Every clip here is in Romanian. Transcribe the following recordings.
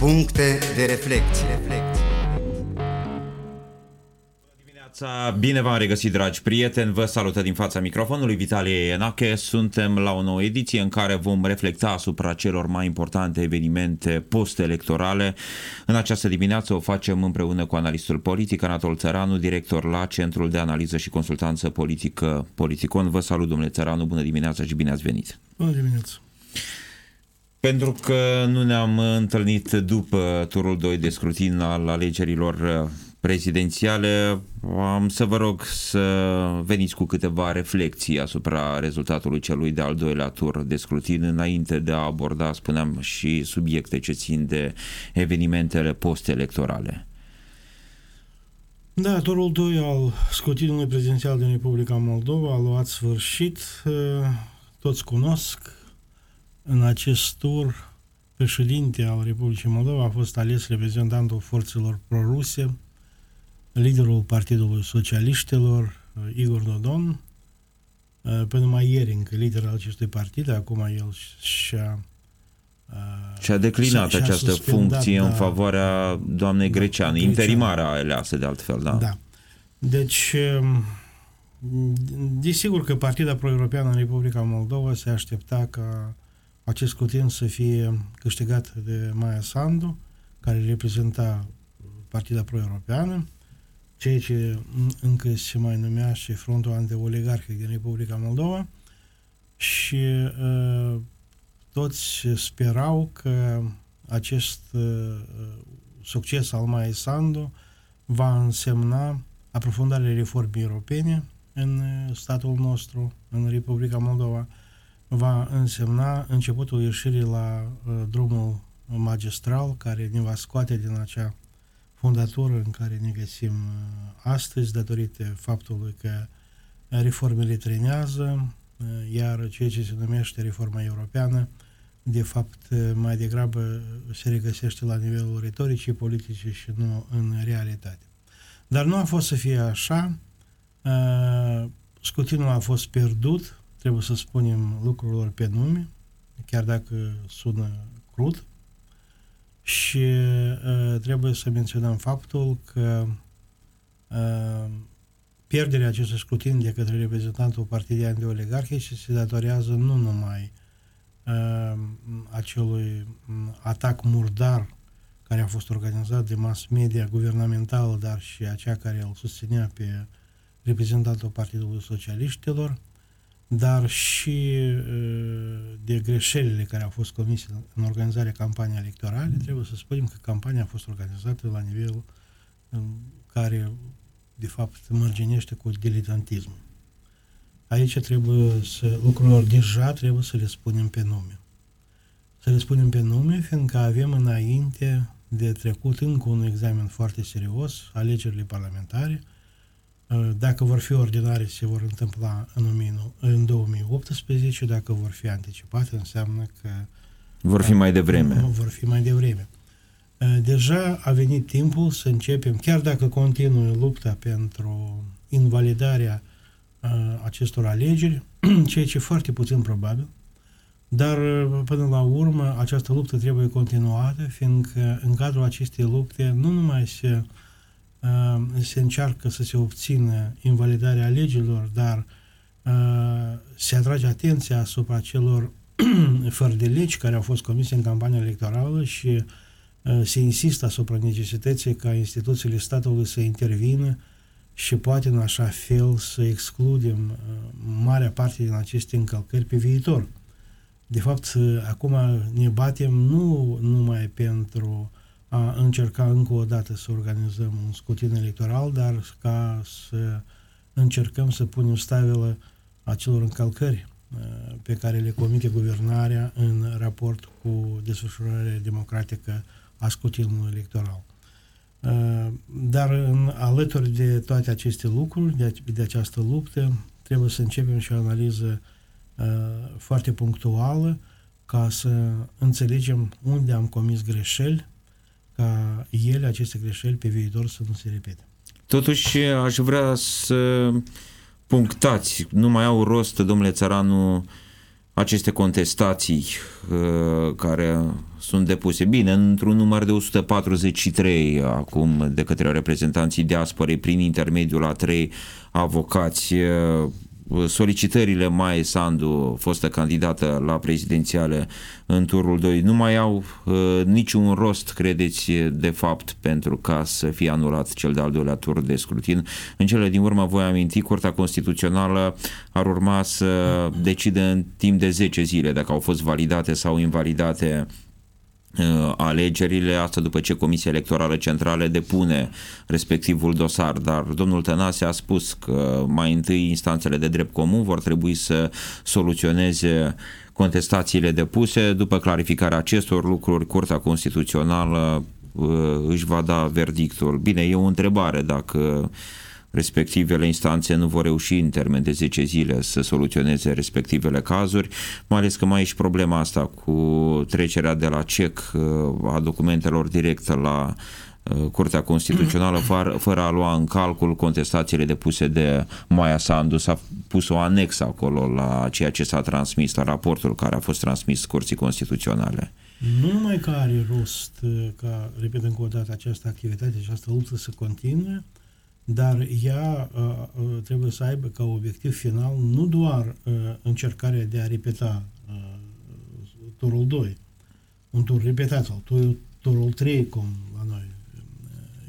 Puncte de reflecție. dimineața, bine v-am regăsit, dragi prieteni, vă salută din fața microfonului Vitalie Enache. Suntem la o nouă ediție în care vom reflecta asupra celor mai importante evenimente post-electorale. În această dimineață o facem împreună cu analistul politic Anatol Țăranu, director la Centrul de Analiză și Consultanță Politică Politicon. Vă salut, domnule Țăranu, bună dimineața și bine ați venit! Bună dimineața! Pentru că nu ne-am întâlnit după turul 2 de scrutin al alegerilor prezidențiale, am să vă rog să veniți cu câteva reflexii asupra rezultatului celui de-al doilea tur de scrutin înainte de a aborda, spuneam, și subiecte ce țin de evenimentele post-electorale. Da, turul 2 al scrutinului prezidențial din Republica Moldova a luat sfârșit. Toți cunosc în acest tur președinte al Republicii Moldova a fost ales reprezentantul forțelor proruse, liderul Partidului Socialiștilor, Igor Dodon, până mai ieri încă lider al acestui partid, acum el și-a și-a declinat și-a, această și funcție da, în favoarea doamnei da, Greceanu, interimara aleasă de altfel, da. Da. Deci, desigur că Partida Pro-Europeană în Republica Moldova se aștepta ca acest scrutin să fie câștigat de Maia Sandu, care reprezenta Partida Pro-Europeană, ceea ce încă se mai numea și Frontul Antioligarhic din Republica Moldova. Și uh, toți sperau că acest uh, succes al Maia Sandu va însemna aprofundarea reformei europene în statul nostru, în Republica Moldova, va însemna începutul ieșirii la uh, drumul magistral care ne va scoate din acea fundatură în care ne găsim uh, astăzi datorită faptului că reformele trenează, uh, iar ceea ce se numește reforma europeană, de fapt, uh, mai degrabă se regăsește la nivelul retoricii politice și nu în realitate. Dar nu a fost să fie așa, scutinul a fost pierdut, trebuie să spunem lucrurilor pe nume, chiar dacă sună crud, și uh, trebuie să menționăm faptul că uh, pierderea acestui scrutin de către reprezentantul partidian de oligarhice se datorează nu numai uh, acelui atac murdar care a fost organizat de mass media guvernamentală, dar și acea care îl susținea pe reprezentantul Partidului Socialiștilor, dar și de greșelile care au fost comise în organizarea campaniei electorale, trebuie să spunem că campania a fost organizată la nivel în care, de fapt, mărginește cu diletantism. Aici trebuie să, lucrurilor deja trebuie să le spunem pe nume. Să le spunem pe nume, fiindcă avem înainte de trecut încă un examen foarte serios, alegerile parlamentare, Uh, dacă vor fi ordinare, se vor întâmpla în, în 2018, dacă vor fi anticipate, înseamnă că vor fi mai devreme. Vor fi mai devreme. Uh, deja a venit timpul să începem, chiar dacă continuă lupta pentru invalidarea uh, acestor alegeri, ceea ce e foarte puțin probabil, dar până la urmă această luptă trebuie continuată, fiindcă în cadrul acestei lupte nu numai se uh, Ehm, se încearcă să se obțină invalidarea legilor, dar ehm, se atrage atenția asupra celor fără de legi care au fost comise în campania electorală și ehm, se insistă asupra necesității ca instituțiile statului să intervină și poate în așa fel să excludem marea parte din aceste încălcări pe viitor. De fapt, acum ne batem nu numai pentru a încerca încă o dată să organizăm un scutin electoral, dar ca să încercăm să punem stabilă acelor încălcări pe care le comite guvernarea în raport cu desfășurarea democratică a scutinului electoral. Dar în, alături de toate aceste lucruri, de, de această luptă, trebuie să începem și o analiză foarte punctuală ca să înțelegem unde am comis greșeli, ca ele, aceste greșeli, pe viitor să nu se repete. Totuși, aș vrea să punctați, nu mai au rost, domnule Țăranu, aceste contestații uh, care sunt depuse. Bine, într-un număr de 143 acum de către reprezentanții diasporei prin intermediul a trei avocați uh, solicitările Mai Sandu, fostă candidată la prezidențiale în turul 2, nu mai au uh, niciun rost, credeți, de fapt, pentru ca să fie anulat cel de-al doilea tur de scrutin. În cele din urmă, voi aminti, Curtea Constituțională ar urma să decide în timp de 10 zile dacă au fost validate sau invalidate Uh, alegerile, asta după ce Comisia Electorală Centrală depune respectivul dosar, dar domnul Tănase a spus că mai întâi instanțele de drept comun vor trebui să soluționeze contestațiile depuse, după clarificarea acestor lucruri, Curtea Constituțională uh, își va da verdictul. Bine, e o întrebare dacă respectivele instanțe nu vor reuși în termen de 10 zile să soluționeze respectivele cazuri, mai ales că mai e și problema asta cu trecerea de la CEC uh, a documentelor direct la uh, Curtea Constituțională fără, fără a lua în calcul contestațiile depuse de Maia Sandu. S-a pus o anexă acolo la ceea ce s-a transmis, la raportul care a fost transmis Curții Constituționale. Nu numai că are rost uh, ca, repet încă o dată, această activitate, această luptă să continue, dar ea uh, uh, trebuie să aibă ca obiectiv final nu doar uh, încercarea de a repeta uh, turul 2, un tur repetat sau turul, turul 3, cum la noi uh,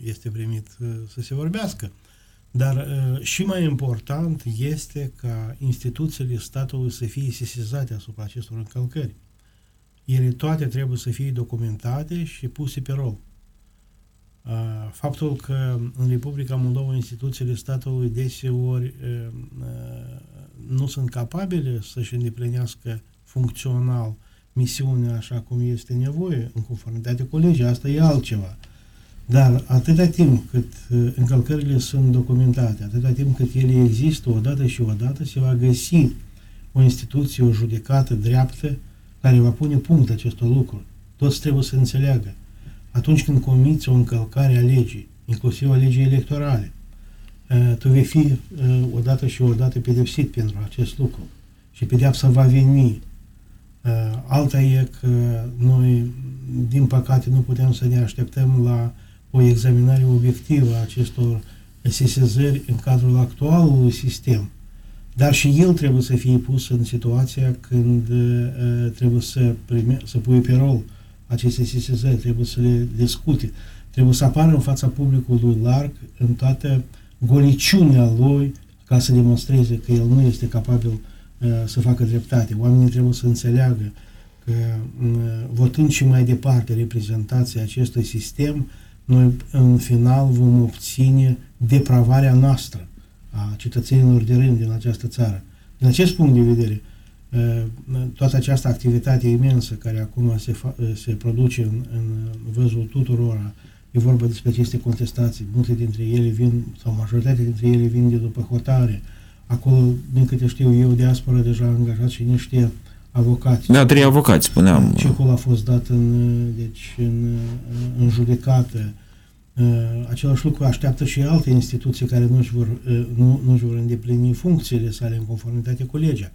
este primit uh, să se vorbească, dar uh, și mai important este ca instituțiile statului să fie sesizate asupra acestor încălcări. Ele toate trebuie să fie documentate și puse pe rol. Faptul că în Republica Moldova instituțiile statului deseori nu sunt capabile să-și îndeplinească funcțional misiunea așa cum este nevoie, în conformitate cu legea, asta e altceva. Dar atâta timp cât încălcările sunt documentate, atâta timp cât ele există odată și odată, se va găsi o instituție, o judecată dreaptă care va pune punct acestor lucruri. Toți trebuie să înțeleagă atunci când comiți o încălcare a legii, inclusiv a legii electorale, tu vei fi odată și odată pedepsit pentru acest lucru și pedeapsa va veni. Alta e că noi, din păcate, nu putem să ne așteptăm la o examinare obiectivă a acestor sesizări în cadrul actualului sistem. Dar și el trebuie să fie pus în situația când trebuie să, prime, să pui pe rol uh, aceste sesizări, trebuie să le discute, trebuie să apară în fața publicului larg în toată goliciunea lui ca să demonstreze că el nu este capabil uh, să facă dreptate. Oamenii trebuie să înțeleagă că uh, votând și mai departe reprezentația acestui sistem, noi în final vom obține depravarea noastră a cetățenilor de rând din această țară. Din acest punct de vedere, Uh, toată această activitate imensă care acum se, uh, se produce în, în văzul tuturor, e vorba despre aceste contestații, multe dintre ele vin, sau majoritatea dintre ele vin de după hotare. Acolo, din câte știu eu, diaspora deja a angajat și niște avocați. Da, trei avocați, spuneam. Cecul a fost dat în, deci, în, în judecată. Uh, același lucru așteaptă și alte instituții care nu își vor, nu, nu își vor îndeplini funcțiile sale în conformitate cu legea.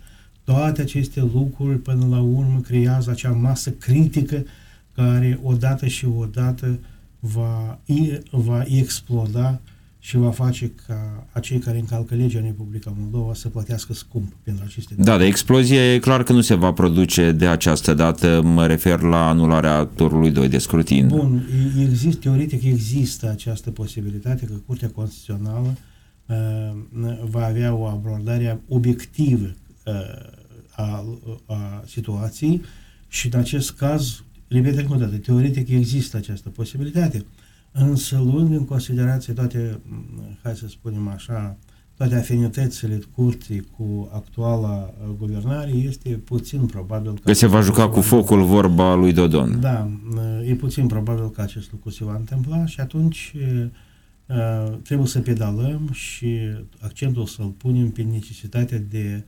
Toate aceste lucruri, până la urmă, creează acea masă critică care odată și odată va, va exploda și va face ca acei care încalcă legea în Republica Moldova să plătească scump pentru aceste Da, de explozie e clar că nu se va produce de această dată, mă refer la anularea turului 2 de scrutin. Bun, există, teoretic există această posibilitate că Curtea Constituțională uh, va avea o abordare obiectivă uh, a, a situației și în acest caz, repet încă o dată, teoretic există această posibilitate, însă luând în considerație toate, hai să spunem așa, toate afinitățile curții cu actuala guvernare, este puțin probabil că... Că se va juca cu focul vorba lui Dodon. Da, e puțin probabil că acest lucru se va întâmpla și atunci trebuie să pedalăm și accentul să-l punem pe necesitatea de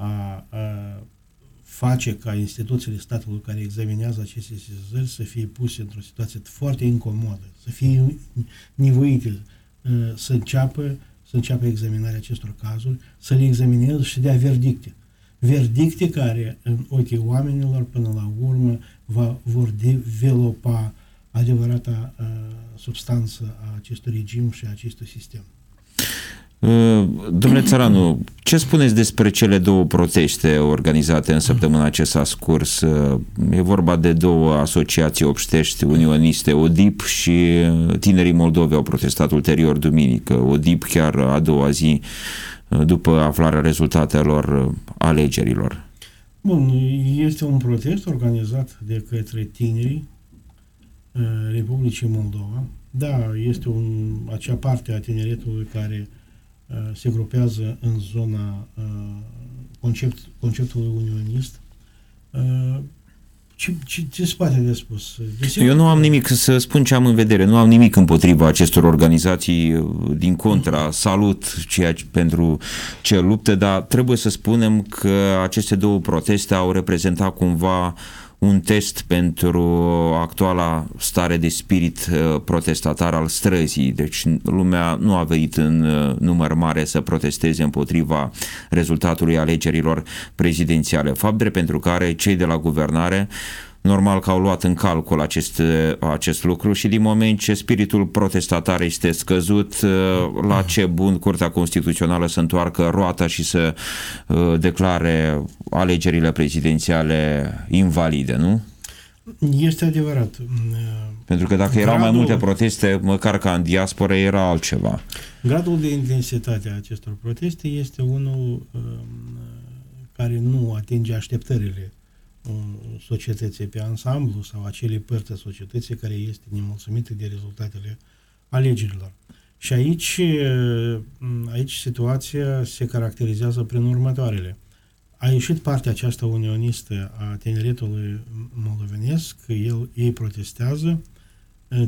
a, a face ca instituțiile statului care examinează aceste sesizări să fie puse într-o situație foarte incomodă, să fie nevoite să înceapă, să înceapă examinarea acestor cazuri, să le examineze și dea verdicte. verdicte care în ochii oamenilor până la urmă va, vor developa adevărata uh, substanță a acestui regim și a acestui sistem. Uh, domnule Țăranu, ce spuneți despre cele două proteste organizate în săptămâna ce s-a scurs? Uh, e vorba de două asociații obștești unioniste, ODIP și tinerii moldovi au protestat ulterior duminică. ODIP chiar a doua zi uh, după aflarea rezultatelor alegerilor. Bun, este un protest organizat de către tinerii Republicii Moldova. Da, este un, acea parte a tineretului care uh, Uh, se grupează în zona uh, concept, conceptului unionist. Uh, ce, ce, ce spate de spus? Desigur, Eu nu am nimic să spun ce am în vedere, nu am nimic împotriva acestor organizații, din contra, salut ceea ce, pentru ce luptă, dar trebuie să spunem că aceste două proteste au reprezentat cumva un test pentru actuala stare de spirit uh, protestatar al străzii. Deci lumea nu a venit în uh, număr mare să protesteze împotriva rezultatului alegerilor prezidențiale. Fapt pentru care cei de la guvernare Normal că au luat în calcul acest, acest lucru și din moment ce spiritul protestatar este scăzut, uh, la ce bun Curtea Constituțională să întoarcă roata și să uh, declare alegerile prezidențiale invalide, nu? Este adevărat. Pentru că dacă erau mai multe proteste, măcar ca în diaspora, era altceva. Gradul de intensitate a acestor proteste este unul um, care nu atinge așteptările societății pe ansamblu sau acele părți a societății care este nemulțumită de rezultatele alegerilor. Și aici, aici situația se caracterizează prin următoarele. A ieșit partea aceasta unionistă a tineretului moldovenesc, el, ei protestează,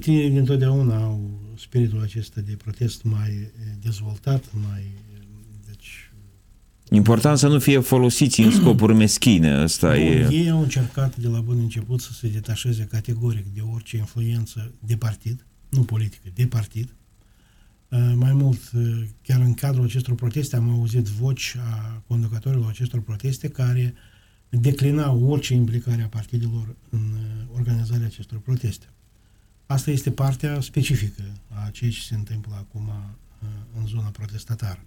tinerii dintotdeauna au spiritul acesta de protest mai dezvoltat, mai Important să nu fie folosiți în scopuri meschine. Asta Bun, e... Ei au încercat de la bun început să se detașeze categoric de orice influență de partid, nu politică, de partid. Uh, mai mult, uh, chiar în cadrul acestor proteste am auzit voci a conducătorilor acestor proteste care declinau orice implicare a partidelor în uh, organizarea acestor proteste. Asta este partea specifică a ceea ce se întâmplă acum în zona protestatară.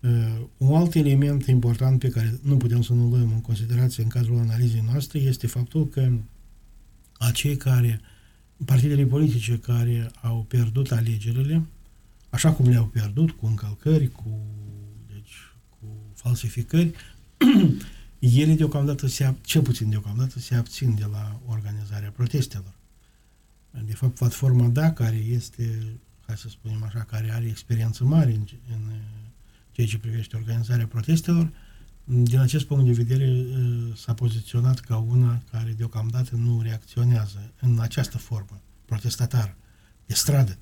Uh, un alt element important pe care nu putem să nu luăm în considerație în cadrul analizei noastre este faptul că acei care, partidele politice care au pierdut alegerile, așa cum le-au pierdut, cu încălcări, cu, deci, cu falsificări, ele deocamdată, se, cel puțin deocamdată, se abțin de la organizarea protestelor. De fapt, platforma DA, care este, hai să spunem așa, care are experiență mare în, în ceea ce privește organizarea protestelor, din acest punct de vedere uh, s-a poziționat ca una care deocamdată nu reacționează în această formă protestatară, de stradă.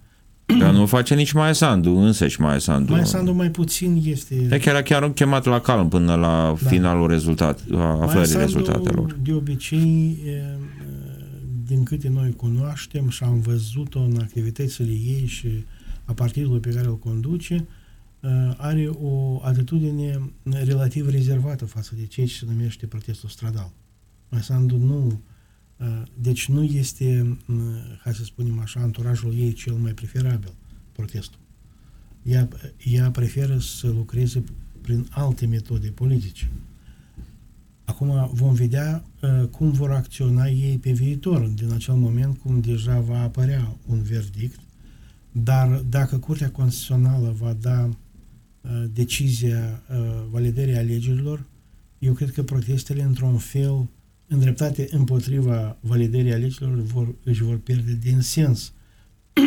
Dar nu face nici Maia Sandu, însăși Maia Sandu. Maia Sandu mai puțin este... De chiar, chiar chemat la calm până la da. finalul rezultat, aflării rezultatelor. de obicei, din câte noi cunoaștem și am văzut-o în activitățile ei și a partidului pe care îl conduce, Uh, are o atitudine relativ rezervată față de ceea ce se numește protestul stradal. Sandu nu, uh, deci nu este, uh, hai să spunem așa, anturajul ei cel mai preferabil, protestul. Ea, ea preferă să lucreze prin alte metode politice. Acum vom vedea uh, cum vor acționa ei pe viitor, din acel moment cum deja va apărea un verdict, dar dacă Curtea Constituțională va da Uh, decizia uh, validării alegerilor, eu cred că protestele, într-un fel, îndreptate împotriva validării alegerilor, vor, își vor pierde din sens.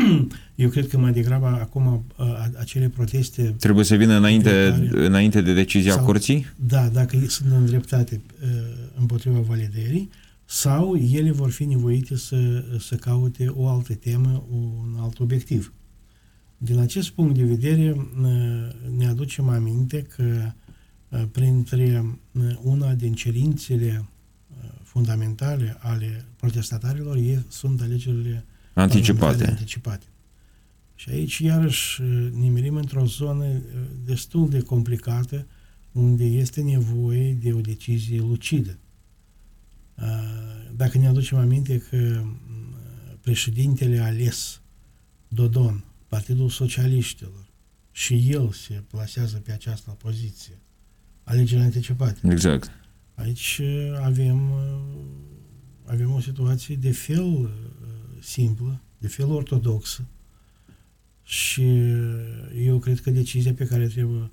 Eu cred că mai degrabă acum uh, acele proteste... Trebuie să vină înainte, care, înainte de decizia sau, curții? Da, dacă sunt îndreptate împotriva validării, sau ele vor fi nevoite să, să caute o altă temă, un alt obiectiv. Din acest punct de vedere, ne aducem aminte că printre una din cerințele fundamentale ale protestatarilor sunt alegerile anticipate. anticipate. Și aici, iarăși, nimerim într-o zonă destul de complicată, unde este nevoie de o decizie lucidă. Dacă ne aducem aminte că președintele ales Dodon, Partidul Socialiștilor, și el se plasează pe această poziție, alegerile anticipate. Exact. Aici avem, avem o situație de fel simplă, de fel ortodoxă și eu cred că decizia pe care trebuie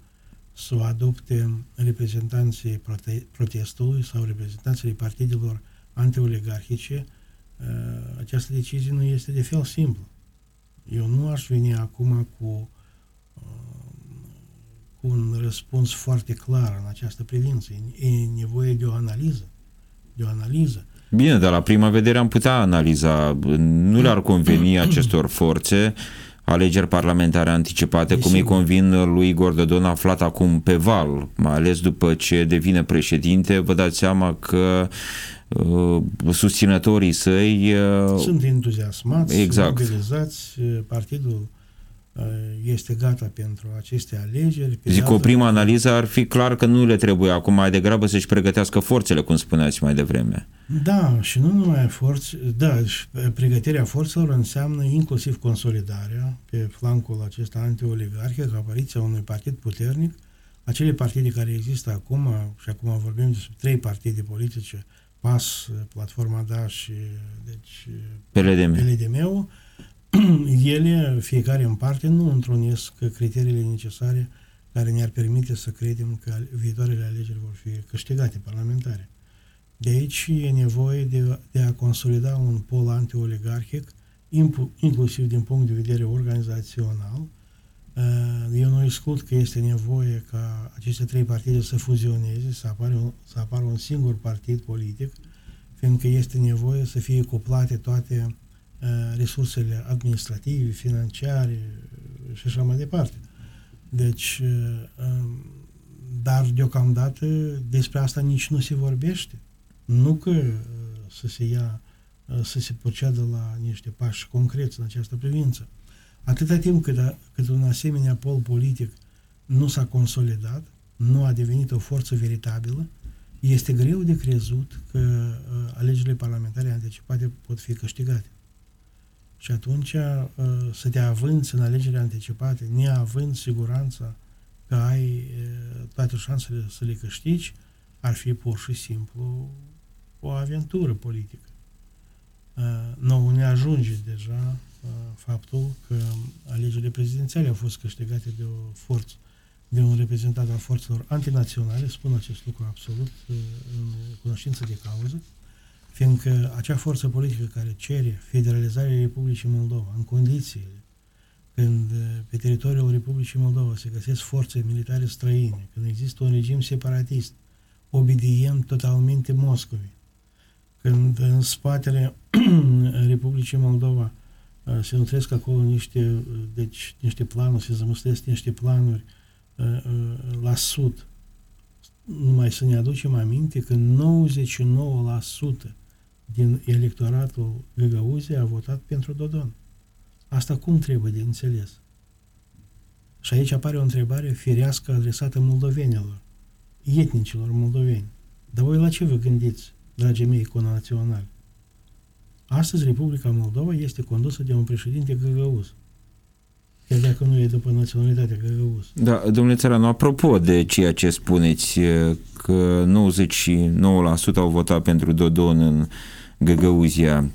să o adopte reprezentanții prote- protestului sau reprezentanții partidelor antioligarhice, uh, această decizie nu este de fel simplu. Eu nu aș veni acum cu, uh, cu un răspuns foarte clar în această privință. E nevoie de o analiză. De o analiză. Bine, dar la prima vedere am putea analiza. Nu le-ar conveni acestor forțe alegeri parlamentare anticipate, cum îi convin lui Igor Dodon aflat acum pe val, mai ales după ce devine președinte, vă dați seama că uh, susținătorii săi uh, sunt entuziasmați, exact. mobilizați, partidul Uh, este gata pentru aceste alegeri. Pe Zic, o primă analiză ar fi clar că nu le trebuie acum mai degrabă să-și pregătească forțele, cum spuneați mai devreme. Da, și nu numai forțe, da, și pregătirea forțelor înseamnă inclusiv consolidarea pe flancul acesta anti-oligarhic, apariția unui partid puternic, acele partide care există acum, și acum vorbim despre trei partide politice, PAS, Platforma Da și deci, PLDM. PLDM-ul, ele, fiecare în parte, nu întrunesc criteriile necesare care ne-ar permite să credem că viitoarele alegeri vor fi câștigate parlamentare. De aici e nevoie de, de a consolida un pol anti-oligarhic, inclusiv din punct de vedere organizațional. Uh, eu nu exclud că este nevoie ca aceste trei partide să fuzioneze, să apară, un, să apară un singur partid politic, fiindcă este nevoie să fie cuplate toate Uh, resursele administrative, financiare uh, și așa mai departe. Deci, uh, um, dar deocamdată despre asta nici nu se vorbește. Nu că să se ia, să se procedă la niște pași concreți în această privință. Atâta timp cât, cât un asemenea pol politic nu s-a consolidat, nu a devenit o forță veritabilă, este greu de crezut că alegerile parlamentare anticipate pot fi câștigate. Și atunci uh, să te avânți în alegeri anticipate, neavând siguranța că ai uh, toate șansele să le câștigi, ar fi pur și simplu o aventură politică. Uh, nouă ne ajunge deja faptul că alegerile prezidențiale au fost câștigate de o forță, de un reprezentant al forțelor antinaționale, spun acest lucru absolut în cunoștință de cauză, fiindcă acea forță politică care cere federalizarea Republicii Moldova în condițiile când uh, pe teritoriul Republicii Moldova se găsesc forțe militare străine, când există un regim separatist, obedient totalmente Moscovei, când în spatele Republicii Moldova uh, se nutresc acolo niște, uh, deci, niște planuri, se zămăstesc niște planuri la sud, numai să ne aducem aminte că 99% din electoratul Găgăuziei a votat pentru Dodon. Asta cum trebuie de înțeles? Și aici apare o întrebare firească adresată moldovenilor, etnicilor moldoveni. Dar voi la ce vă gândiți, dragii mei conaționali? Astăzi Republica Moldova este condusă de un președinte găgăuz. Chiar dacă nu e după naționalitatea găgăuz. Da, domnule Țăranu, apropo de ceea ce spuneți, că 99% au votat pentru Dodon în Găgăuzia,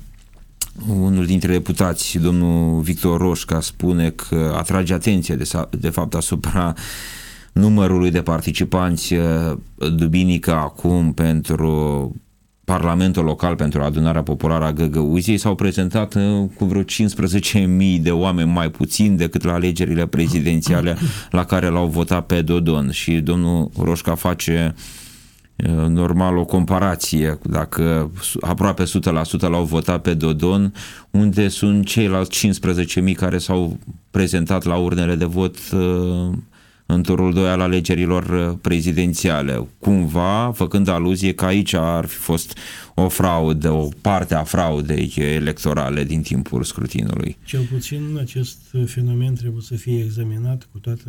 unul dintre deputați, domnul Victor Roșca, spune că atrage atenție de, de fapt asupra numărului de participanți uh, duminică acum pentru Parlamentul Local pentru adunarea populară a Găgăuziei s-au prezentat uh, cu vreo 15.000 de oameni mai puțin decât la alegerile prezidențiale la care l-au votat pe Dodon. Și domnul Roșca face uh, normal o comparație, dacă aproape 100% l-au votat pe Dodon, unde sunt ceilalți 15.000 care s-au prezentat la urnele de vot în turul 2 al alegerilor prezidențiale. Cumva, făcând aluzie că aici ar fi fost o fraudă, o parte a fraudei electorale din timpul scrutinului. Cel puțin acest fenomen trebuie să fie examinat cu toată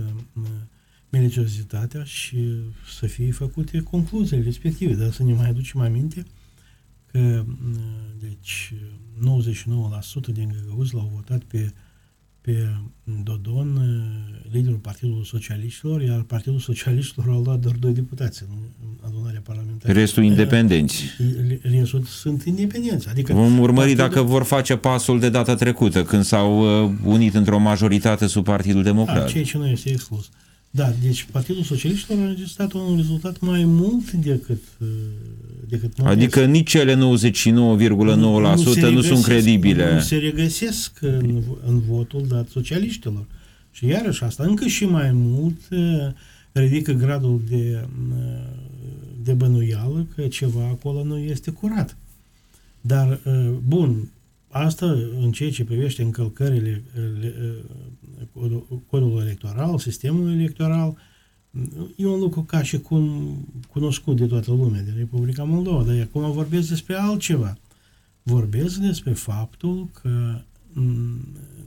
meligiozitatea și să fie făcute concluziile respective, dar să ne mai aducem aminte că deci 99% din găgăuzi l-au votat pe pe Dodon, liderul Partidului Socialiștilor, iar Partidul Socialiștilor a luat doar doi deputați în adunarea parlamentară. Restul independenți. Restul sunt independenți. Adică Vom urmări partidul... dacă vor face pasul de data trecută, când s-au uh, unit într-o majoritate sub Partidul Democrat. Da, ceea ce nu este exclus. Da, deci Partidul Socialiștilor a înregistrat un rezultat mai mult decât uh, decât Adică nici cele 99,9% nu, nu, nu, nu sunt credibile. Nu se regăsesc în, în votul dat socialiștilor. Și iarăși asta încă și mai mult uh, ridică gradul de, uh, de bănuială că ceva acolo nu este curat. Dar, bun, asta în ceea ce privește încălcările codul electoral, sistemul electoral, e un lucru ca și cum cunoscut de toată lumea din Republica Moldova, dar acum vorbesc despre altceva. Vorbesc despre faptul că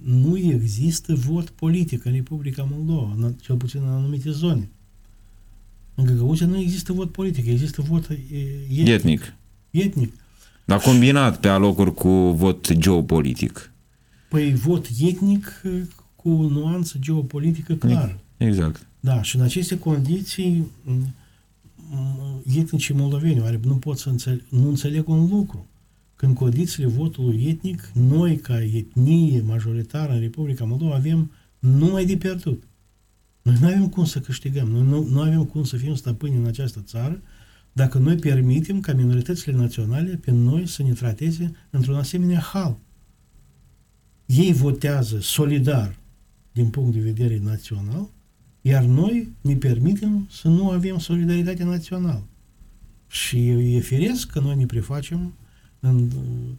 nu există vot politic în Republica Moldova, cel puțin în anumite zone. În Găgăuzia nu există vot politic, există vot etnic. Etnic. etnic. Dar combinat pe alocuri cu vot geopolitic. Păi vot etnic cu nuanță geopolitică clară. Exact. Da, și în aceste condiții etnicii moldoveni oare nu pot să înțeleg, nu înțeleg un lucru. Când condițiile votului etnic, noi ca etnie majoritară în Republica Moldova avem numai de pierdut. Noi nu avem cum să câștigăm, noi nu, nu avem cum să fim stăpâni în această țară dacă noi permitem ca minoritățile naționale pe noi să ne trateze într-un asemenea hal. Ei votează solidar din punct de vedere național, iar noi ne permitem să nu avem solidaritate națională. Și e firesc că noi ne prefacem în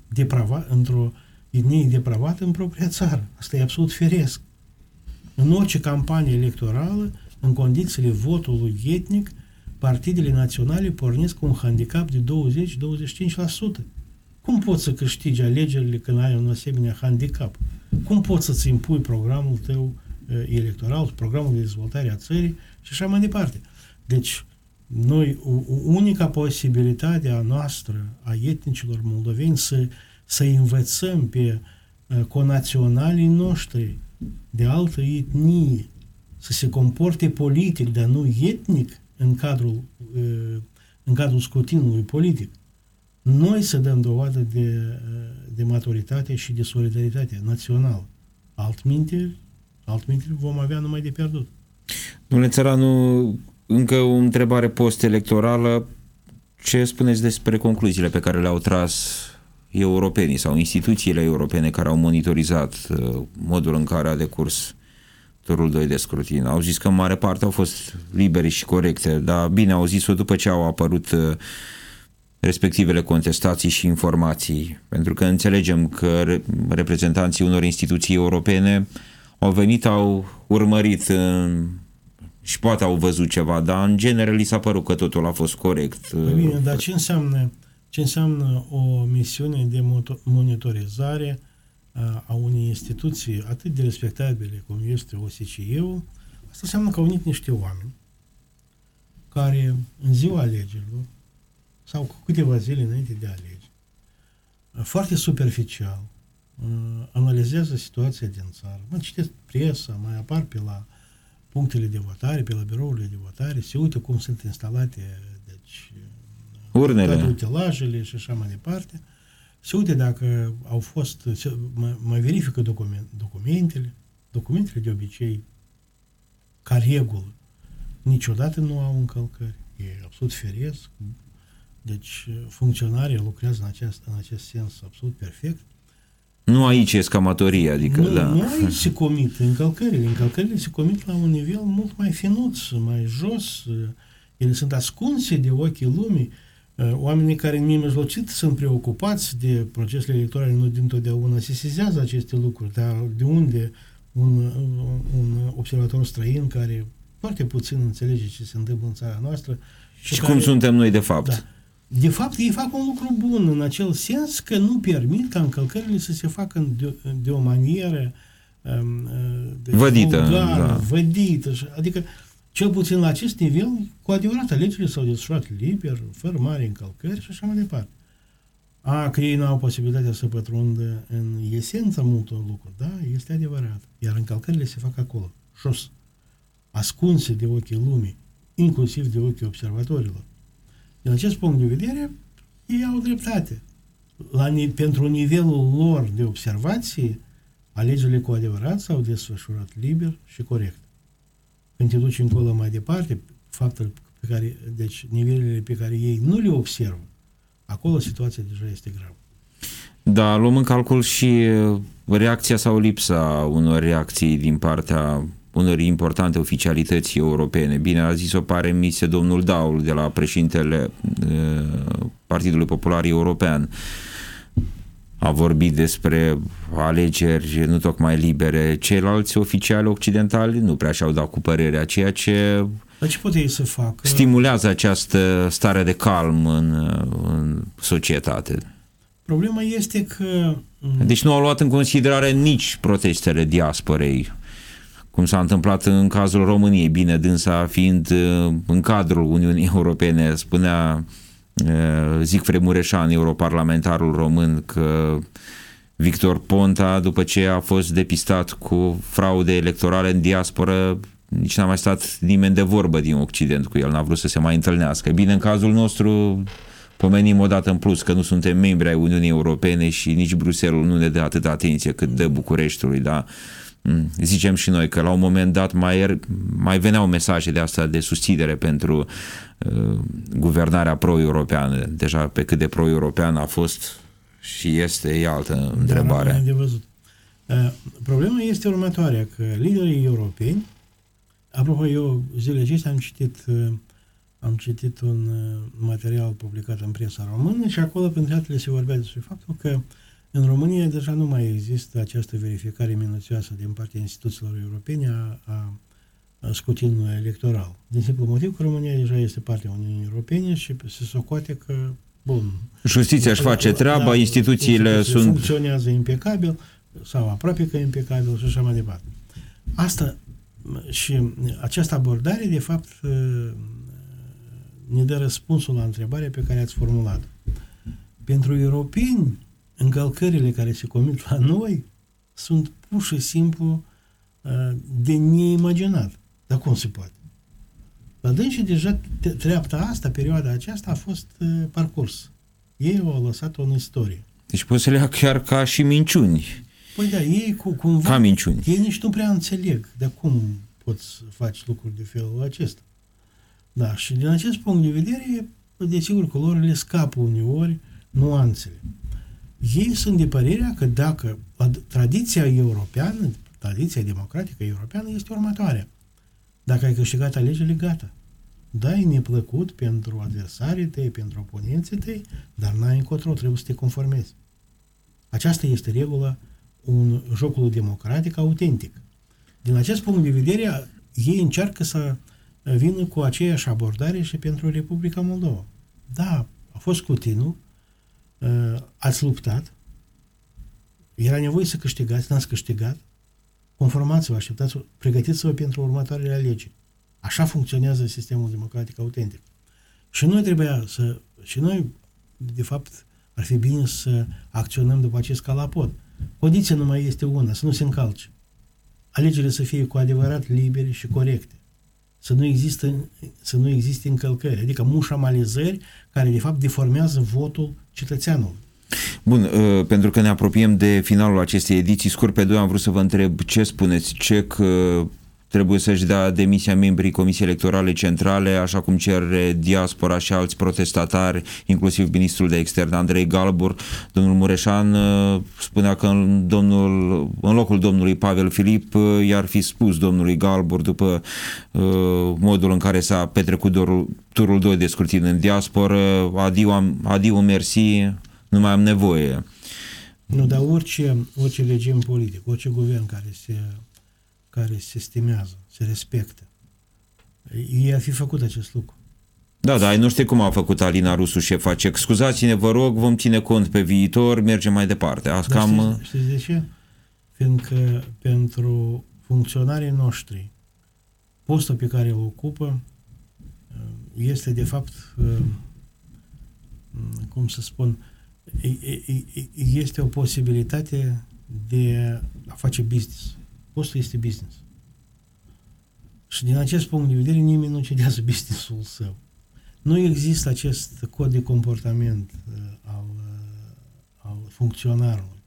deprava, într-o etnie depravată în propria țară. Asta e absolut firesc. În orice campanie electorală, în condițiile votului etnic, partidele naționale pornesc cu un handicap de 20-25%. Cum poți să câștigi alegerile când ai un asemenea handicap? Cum poți să-ți impui programul tău uh, electoral, programul de dezvoltare a țării și așa mai departe. Deci, noi, unica posibilitate a noastră, a etnicilor moldoveni, să, să învățăm pe uh, conaționalii noștri de altă etnie să se comporte politic, dar nu etnic în cadrul, uh, în cadrul scrutinului politic. Noi să dăm dovadă de, de maturitate și de solidaritate națională. Altminte, altminte vom avea numai de pierdut. Domnule Țăranu, încă o întrebare post-electorală. Ce spuneți despre concluziile pe care le-au tras europenii sau instituțiile europene care au monitorizat uh, modul în care a decurs turul 2 de scrutin? Au zis că în mare parte au fost libere și corecte, dar bine, au zis-o după ce au apărut uh, respectivele contestații și informații, pentru că înțelegem că reprezentanții unor instituții europene au venit, au urmărit și poate au văzut ceva, dar în genere li s-a părut că totul a fost corect. Bine, dar ce înseamnă, ce înseamnă o misiune de monitorizare a unei instituții atât de respectabile cum este OSCE-ul? Asta înseamnă că au venit niște oameni care în ziua alegerilor sau cu câteva zile înainte de alegeri, foarte superficial, uh, analizează situația din țară, mă citesc presa, mai apar pe la punctele de votare, pe la birourile de votare, se uită cum sunt instalate deci, uh, urnele, utilajele și așa mai departe, se uită dacă au fost, se, mai, mai verifică document, documentele, documentele de obicei, ca regulă, niciodată nu au încălcări, e absolut firesc, deci funcționarii lucrează în acest, în acest sens absolut perfect. Nu aici e scamatoria, adică, nu, da. Nu aici se comit încălcările. Încălcările se comit la un nivel mult mai finuț, mai jos. Ele sunt ascunse de ochii lumii. Oamenii care nemijlocit sunt preocupați de procesele electorale nu dintotdeauna se sezează aceste lucruri, dar de unde un, un observator străin care foarte puțin înțelege ce se întâmplă în țara noastră și, și care, cum suntem noi de fapt. Da, de fapt, ei fac un lucru bun în acel sens că nu permit ca încălcările să se facă de, de o manieră um, de vădită, vulgară, da. vădită. Adică cel puțin la acest nivel, cu adevărat, alegerile s-au desfășurat liber, fără mari încălcări și așa mai departe. A, că ei nu au posibilitatea să pătrundă în esența multor lucruri, da, este adevărat. Iar încălcările se fac acolo, jos, ascunse de ochii lumii, inclusiv de ochii observatorilor. Din acest punct de vedere, ei au dreptate. La, pentru nivelul lor de observație, alegerile cu adevărat s-au desfășurat liber și corect. Când te duci încolo mai departe, faptul pe care, deci nivelele pe care ei nu le observă, acolo situația deja este gravă. Da, luăm în calcul și reacția sau lipsa unor reacții din partea unor importante oficialități europene. Bine, a zis-o pare mise domnul Daul de la președintele uh, Partidului Popular European. A vorbit despre alegeri nu tocmai libere. Ceilalți oficiali occidentali nu prea și-au dat cu părerea, ceea ce dar ce pot ei să facă? Stimulează această stare de calm în, în societate. Problema este că... Deci nu au luat în considerare nici protestele diasporei cum s-a întâmplat în cazul României, bine, dânsa fiind uh, în cadrul Uniunii Europene, spunea uh, Zicfred Mureșan, europarlamentarul român, că Victor Ponta, după ce a fost depistat cu fraude electorale în diasporă, nici n-a mai stat nimeni de vorbă din Occident cu el, n-a vrut să se mai întâlnească. Bine, în cazul nostru pomenim o dată în plus că nu suntem membri ai Uniunii Europene și nici Bruselul nu ne dă atâta atenție cât dă Bucureștiului, da? Mm, zicem și noi că la un moment dat mai, er, mai veneau mesaje de asta de susținere pentru uh, guvernarea pro-europeană. Deja pe cât de pro-european a fost și este, e altă da, întrebare. Da, de văzut. Uh, problema este următoarea, că liderii europeni, apropo, eu zilele acestea am citit, uh, am citit un uh, material publicat în presa română și acolo, printre altele, se vorbea despre faptul că uh, în România deja nu mai există această verificare minuțioasă din partea instituțiilor europene a, a, a scutinului electoral. Din simplu motiv că România deja este partea Uniunii Europene și se socoate că, bun... Justiția își face treaba, da, instituțiile sunt... Funcționează impecabil sau aproape că impecabil și așa mai departe. Asta și această abordare, de fapt, ne dă răspunsul la întrebarea pe care ați formulat. Pentru europeni, încălcările care se comit la noi sunt pur și simplu uh, de neimaginat. Dar cum se poate? La dânsi deja treapta asta, perioada aceasta a fost uh, parcurs. Ei au lăsat-o în istorie. Deci poți să le ia chiar ca și minciuni. Păi da, ei cu, cumva... Ca minciuni. Ei nici nu prea înțeleg de cum poți face lucruri de felul acesta. Da, și din acest punct de vedere, desigur că lor le scapă uneori nuanțele ei sunt de părerea că dacă tradiția europeană, tradiția democratică europeană este următoarea. Dacă ai câștigat alegerile, gata. Da, e neplăcut pentru adversarii tăi, pentru oponenții tăi, dar n-ai încotro, trebuie să te conformezi. Aceasta este regula un jocul democratic autentic. Din acest punct de vedere, ei încearcă să vină cu aceeași abordare și pentru Republica Moldova. Da, a fost scrutinul, uh, ați luptat, era nevoie să câștigați, n-ați câștigat, conformați-vă, așteptați pregătiți-vă pentru următoarele alegeri. Așa funcționează sistemul democratic autentic. Și noi trebuia să, și noi, de fapt, ar fi bine să acționăm după acest calapot. Condiția numai este una, să nu se încalce. Alegerile să fie cu adevărat libere și corecte. Să nu, există, să nu existe încălcări, adică mușamalizări care de fapt deformează votul cetățeanului. Bun, uh, pentru că ne apropiem de finalul acestei ediții, scurt pe doi am vrut să vă întreb ce spuneți, ce că trebuie să-și dea demisia membrii Comisiei Electorale Centrale, așa cum cer diaspora și alți protestatari, inclusiv ministrul de extern Andrei Galbur. Domnul Mureșan uh, spunea că în, domnul, în locul domnului Pavel Filip uh, i-ar fi spus domnului Galbur după uh, modul în care s-a petrecut dorul, turul 2 de scrutin în diasporă, adiu, adiu mersi, nu mai am nevoie. Nu, dar orice, orice regim politic, orice guvern care se care se stimează, se respectă. Ei ar fi făcut acest lucru. Da, da, nu știu cum a făcut Alina Rusu și face. Scuzați-ne, vă rog, vom ține cont pe viitor, mergem mai departe. Asta cam... Știți, știți de ce? Fiindcă pentru funcționarii noștri postul pe care îl ocupă este de fapt, cum să spun, este o posibilitate de a face business. Postul este business. Și din acest punct de vedere nimeni nu cedează businessul său. Nu există acest cod de comportament uh, al, uh, al funcționarului.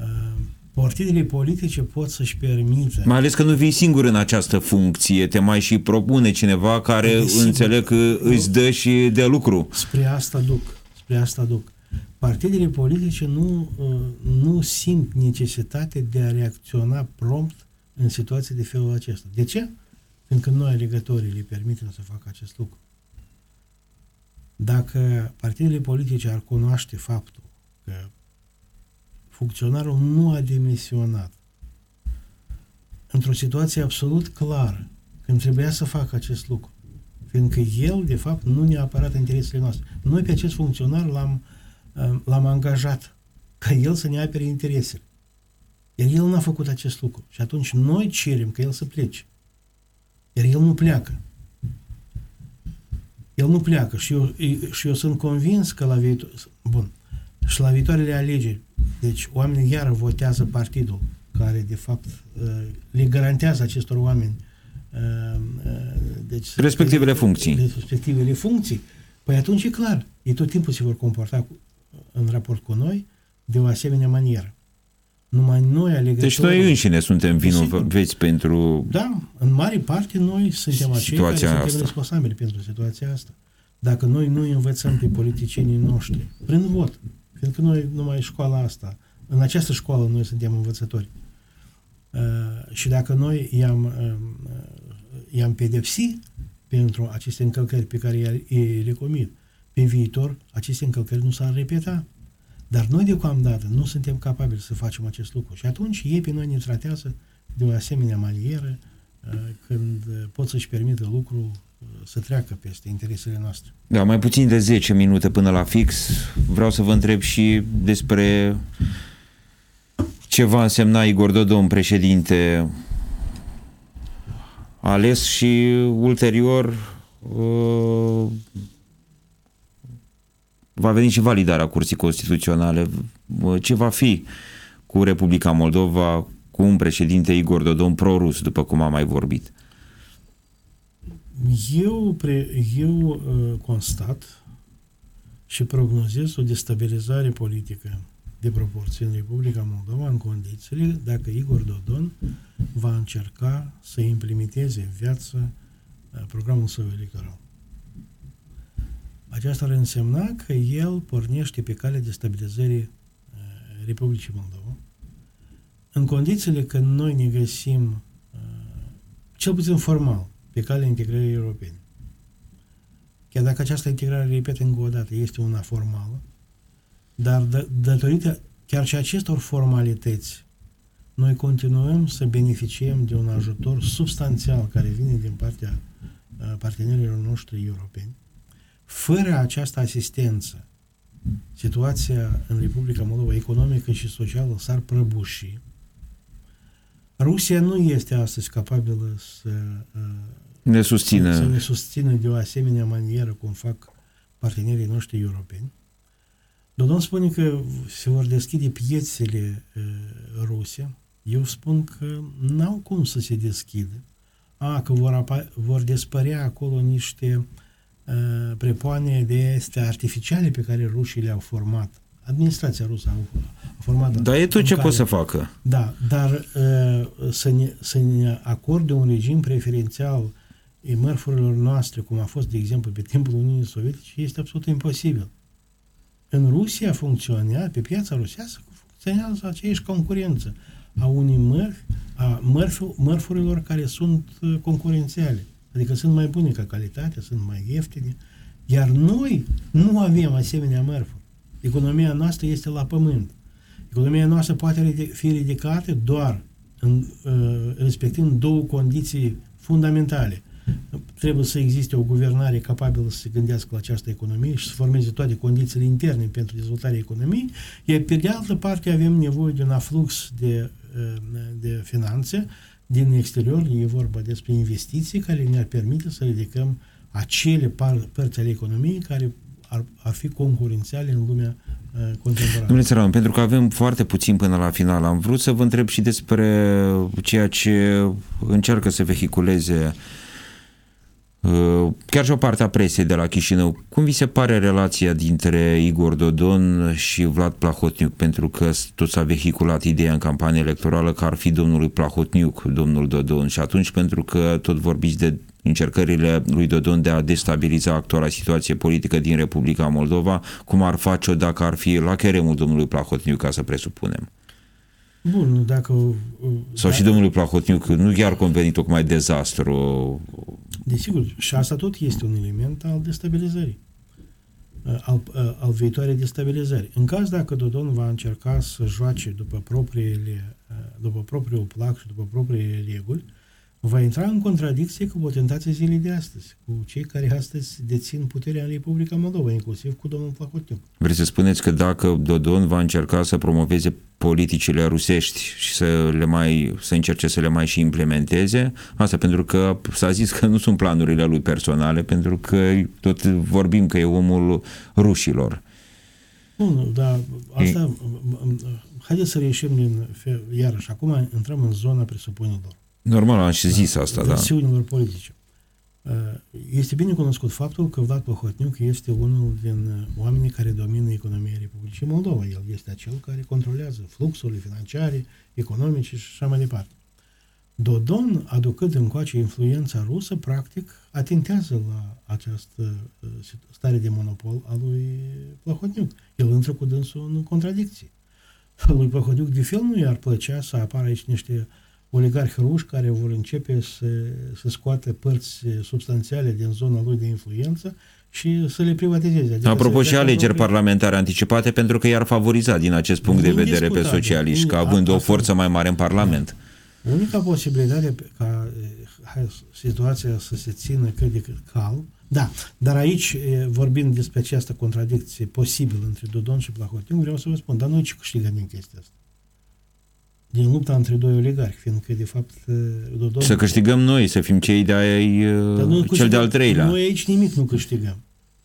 Uh, partidele politice pot să-și permită... Mai ales că nu vii singur în această funcție, te mai și propune cineva care Desigur, înțeleg că îți dă și de lucru. Spre asta duc, spre asta duc. Partidele politice nu, uh, nu simt necesitate de a reacționa prompt în situații de felul acesta. De ce? Pentru că noi, alegătorii, le permitem să facă acest lucru. Dacă partidele politice ar cunoaște faptul că funcționarul nu a demisionat într-o situație absolut clară, când trebuia să facă acest lucru, fiindcă el, de fapt, nu ne-a apărat interesele noastre. Noi pe acest funcționar l-am, uh, l-am angajat ca el să ne apere interesele. Iar el n-a făcut acest lucru. Și atunci noi cerem ca el să plece. Iar el nu pleacă. El nu pleacă și eu, și eu sunt convins că la viitor, bun, și la viitoarele alegeri, deci oamenii iară votează partidul care de fapt uh, le garantează acestor oameni uh, uh, deci, respectivele funcții. Respectivele funcții. Păi atunci e clar, ei tot timpul se vor comporta cu, în raport cu noi de o asemenea manieră. Numai noi alegătorii... Deci noi înșine suntem vinovați pentru Da, în mare parte noi suntem acei care suntem asta. responsabili pentru situația asta. Dacă noi nu învățăm pe politicienii noștri, prin vot, pentru că noi numai școala asta, în această școală noi suntem învățători. Uh, și dacă noi i-am, uh, i-am pedepsi pentru aceste încălcări pe care ei le comit, pe viitor aceste încălcări nu s-ar repeta. Dar noi deocamdată nu suntem capabili să facem acest lucru. Și atunci ei pe noi ne tratează de o asemenea manieră uh, când pot să-și permită lucru uh, să treacă peste interesele noastre. Da, mai puțin de 10 minute până la fix. Vreau să vă întreb și despre ce va însemna Igor Dodon, președinte ales și ulterior uh, va veni și validarea Curții Constituționale. Ce va fi cu Republica Moldova, cu un președinte Igor Dodon pro-rus, după cum am mai vorbit? Eu, pre, eu uh, constat și prognozez o destabilizare politică de proporție în Republica Moldova în condițiile dacă Igor Dodon va încerca să implementeze în viață uh, programul său electoral. Aceasta ar însemna că el pornește pe calea de stabilizării uh, Republicii Moldova, în condițiile când noi ne găsim, uh, cel puțin formal, pe calea integrării europene. Chiar dacă această integrare, repet încă o dată, este una formală, dar datorită chiar și acestor formalități, noi continuăm să beneficiem de un ajutor substanțial care vine din partea uh, partenerilor noștri europeni, fără această asistență, situația în Republica Moldova economică și socială s-ar prăbuși. Rusia nu este astăzi capabilă să uh, ne susțină. Să ne susțină de o asemenea manieră cum fac partenerii noștri europeni. Dodon spune că se vor deschide piețele uh, ruse. Eu spun că n-au cum să se deschidă. A, că vor, apa- vor dispărea acolo niște uh, Uh, prepoane de este artificiale pe care rușii le-au format. Administrația rusă a, format. Dar e tot ce care, pot să facă. Da, dar uh, să, ne, să ne acorde un regim preferențial mărfurilor noastre, cum a fost, de exemplu, pe timpul Uniunii Sovietice, este absolut imposibil. În Rusia funcționează, pe piața rusească, funcționează aceeași concurență a unui mărfi, a mărfurilor care sunt uh, concurențiale. Adică sunt mai bune ca calitate, sunt mai ieftine. Iar noi nu avem asemenea mărfuri. Economia noastră este la pământ. Economia noastră poate fi ridicată doar în, uh, respectând două condiții fundamentale. Trebuie să existe o guvernare capabilă să se gândească la această economie și să formeze toate condițiile interne pentru dezvoltarea economiei, iar pe de altă parte avem nevoie de un aflux de, uh, de finanțe din exterior, e vorba despre investiții care ne-ar permite să ridicăm acele par, părți ale economiei care ar, ar fi concurențiale în lumea uh, contemporană. Domnule Țăran, pentru că avem foarte puțin până la final, am vrut să vă întreb și despre ceea ce încearcă să vehiculeze uh, chiar și o parte a presiei de la Chișinău. Cum vi se pare relația dintre Igor Dodon și Vlad Plahotniuc? Pentru că tot s-a vehiculat ideea în campanie electorală că ar fi domnului Plahotniuc, domnul Dodon. Și atunci, pentru că tot vorbiți de încercările lui Dodon de a destabiliza actuala situație politică din Republica Moldova, cum ar face-o dacă ar fi la cheremul domnului Plahotniu, ca să presupunem. Bun, dacă... Uh, Sau da, și domnului Plahotniu, că nu chiar convenit tocmai dezastru. Desigur, și asta tot este un element al destabilizării uh, al, uh, al viitoarei destabilizări. În caz dacă Dodon va încerca să joace după propriile, după propriul plac și după propriile reguli, va intra în contradicție cu potentații zilei de astăzi, cu cei care astăzi dețin puterea în Republica Moldova, inclusiv cu domnul Plahotniuc. Vreți să spuneți că dacă Dodon va încerca să promoveze politicile rusești și să le mai să încerce să le mai și implementeze, asta pentru că s-a zis că nu sunt planurile lui personale, pentru că tot vorbim că e omul rușilor. Bun, dar asta, e... haideți să reieșim din, iarăși, acum intrăm în zona presupunerilor. Normal, am și zis da, asta, da. Versiunilor politice. Uh, este bine cunoscut faptul că Vlad Plahotniuc este unul din uh, oamenii care domină economia Republicii Moldova. El este acel care controlează fluxurile financiare, economice și așa mai departe. Dodon, aducând încoace influența rusă, practic atentează la această uh, stare de monopol a lui Plahotniuc. El intră cu dânsul în contradicție. Lui Plahotniuc de fel nu i-ar plăcea să apară aici niște uh, oligarhi ruși care vor începe să, să scoată părți substanțiale din zona lui de influență și să le privatizeze. Adică Apropo și alegeri proprii... parlamentare anticipate, pentru că i-ar favoriza din acest punct de vedere pe socialiști, ca având o forță mai mare în Parlament. Da. Unica posibilitate ca hai, situația să se țină cât de cât calm, da, dar aici, vorbind despre această contradicție posibilă între Dodon și Plahotin, vreau să vă spun, dar noi ce câștigăm din chestia asta? Din lupta între doi oligarhi, fiindcă, de fapt, Dodon... Să câștigăm noi, să fim cei de ai, cel de-al treilea. Noi aici nimic nu câștigăm.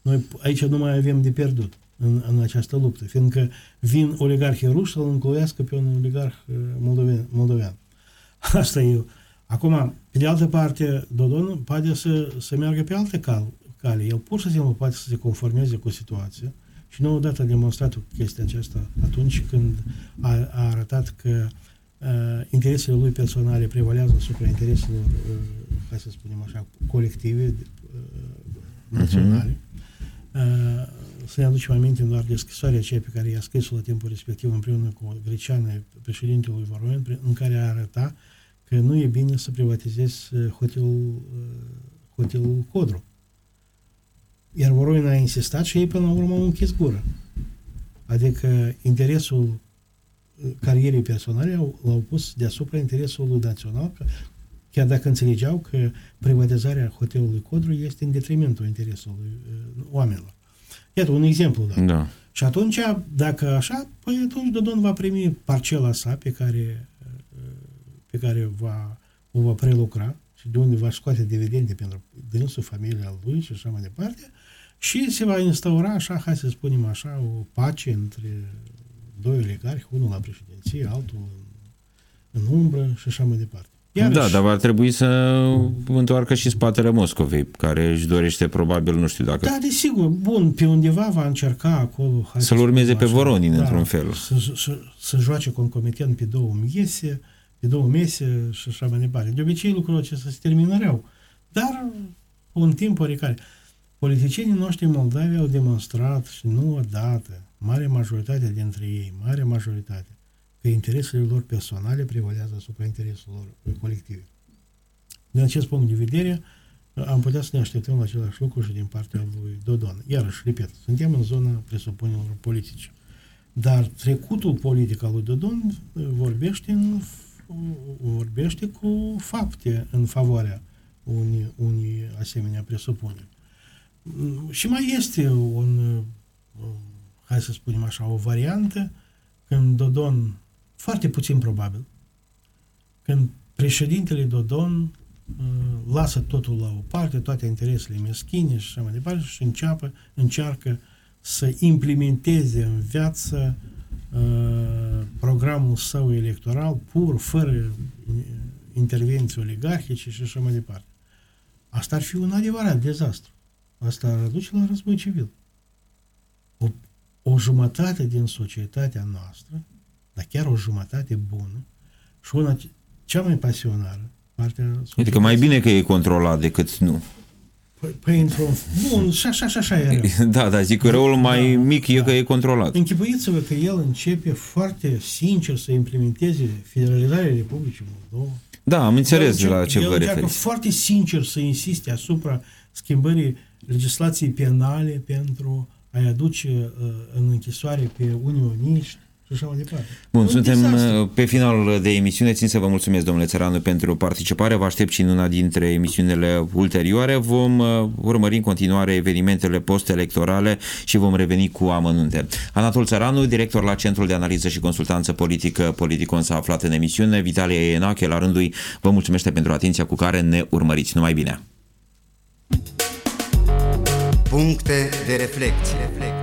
Noi aici nu mai avem de pierdut în, în această luptă, fiindcă vin oligarhii ruși să-l încuiască pe un oligarh moldovean. moldovean. Asta e. Acum, pe de altă parte, Dodon poate să, să meargă pe alte cal, cale. El pur și simplu poate să se conformeze cu situația și nu odată a demonstrat chestia aceasta atunci când a, a arătat că uh, uh, interesele lui personale prevalează asupra intereselor, uh, hai să spunem așa, colective, uh, naționale. Uh-huh. Uh, să ne aducem aminte doar de scrisoarea aceea pe care i-a scris-o la timpul respectiv împreună cu greceană președintelui Voroin, în care a arătat că nu e bine să privatizezi uh, hotelul, uh, hotelul Codru. Iar Voroin a insistat și ei până la urmă au închis gură. Adică interesul carierei personale l-au pus deasupra interesului național, că, chiar dacă înțelegeau că privatizarea hotelului Codru este în detrimentul interesului uh, oamenilor. Iată, un exemplu. Da. da. Și atunci, dacă așa, păi atunci Dodon va primi parcela sa pe care, uh, pe care va, o va prelucra și de unde va scoate dividende pentru dânsul, familia lui și așa mai departe, și se va instaura așa, hai să spunem așa, o pace între doi oligarhi, unul la președinție, altul în, în umbră și așa mai departe. Iarăși, da, dar va trebui să întoarcă și spatele Moscovei, care își dorește probabil, nu știu dacă... Da, desigur, bun, pe undeva va încerca acolo... Să-l urmeze pe Voronin, da, într-un fel. Să, să, să joace concomitent pe două mese, pe două mese și așa mai departe. De obicei lucrurile acestea se termină rău, dar un timp oricare. Politicienii noștri moldavi au demonstrat și nu odată mare majoritate dintre ei, mare majoritate, că interesele lor personale prevalează asupra intereselor colective. Din acest punct de vedere, am putea să ne așteptăm la același lucru și din partea lui Dodon. Iarăși, repet, suntem în zona presupunerilor politice. Dar trecutul politic al lui Dodon vorbește, în, vorbește cu fapte în favoarea unii, unii asemenea presupuneri. Și mai este un hai să spunem așa, o variantă când Dodon, foarte puțin probabil, când președintele Dodon uh, lasă totul la o parte, toate interesele meschine și așa mai departe și înceapă, încearcă să implementeze în viață uh, programul său electoral pur, fără intervenții oligarhice și așa mai departe. Asta ar fi un adevărat dezastru. Asta ar aduce la război civil. O, o jumătate din societatea noastră, dar chiar o jumătate bună, și una cea mai pasionară, partea Adică mai bine că e controlat decât nu. Păi, păi într-un... Bun, și așa, și așa e rău. Da, da, zic că răul mai Da, mic e da. că e controlat. Închipuiți-vă că el începe foarte sincer să implementeze federalizarea Republicii Moldova. Da, am înțeles El la începe- ce el vă încearcă referiți. foarte sincer să insiste asupra schimbării legislației penale pentru a-i aduce uh, în închisoare pe unioniști și așa mai departe. Bun, Un suntem dezastru. uh, pe final de emisiune. Țin să vă mulțumesc, domnule Țăranu, pentru participare. Vă aștept și în una dintre emisiunile ulterioare. Vom uh, urmări în continuare evenimentele post-electorale și vom reveni cu amănunte. Anatol Țăranu, director la Centrul de Analiză și Consultanță Politică Politicon, s-a aflat în emisiune. Vitalie Enache, la rândul ei, vă mulțumește pentru atenția cu care ne urmăriți. Numai bine! Puncte de reflecție.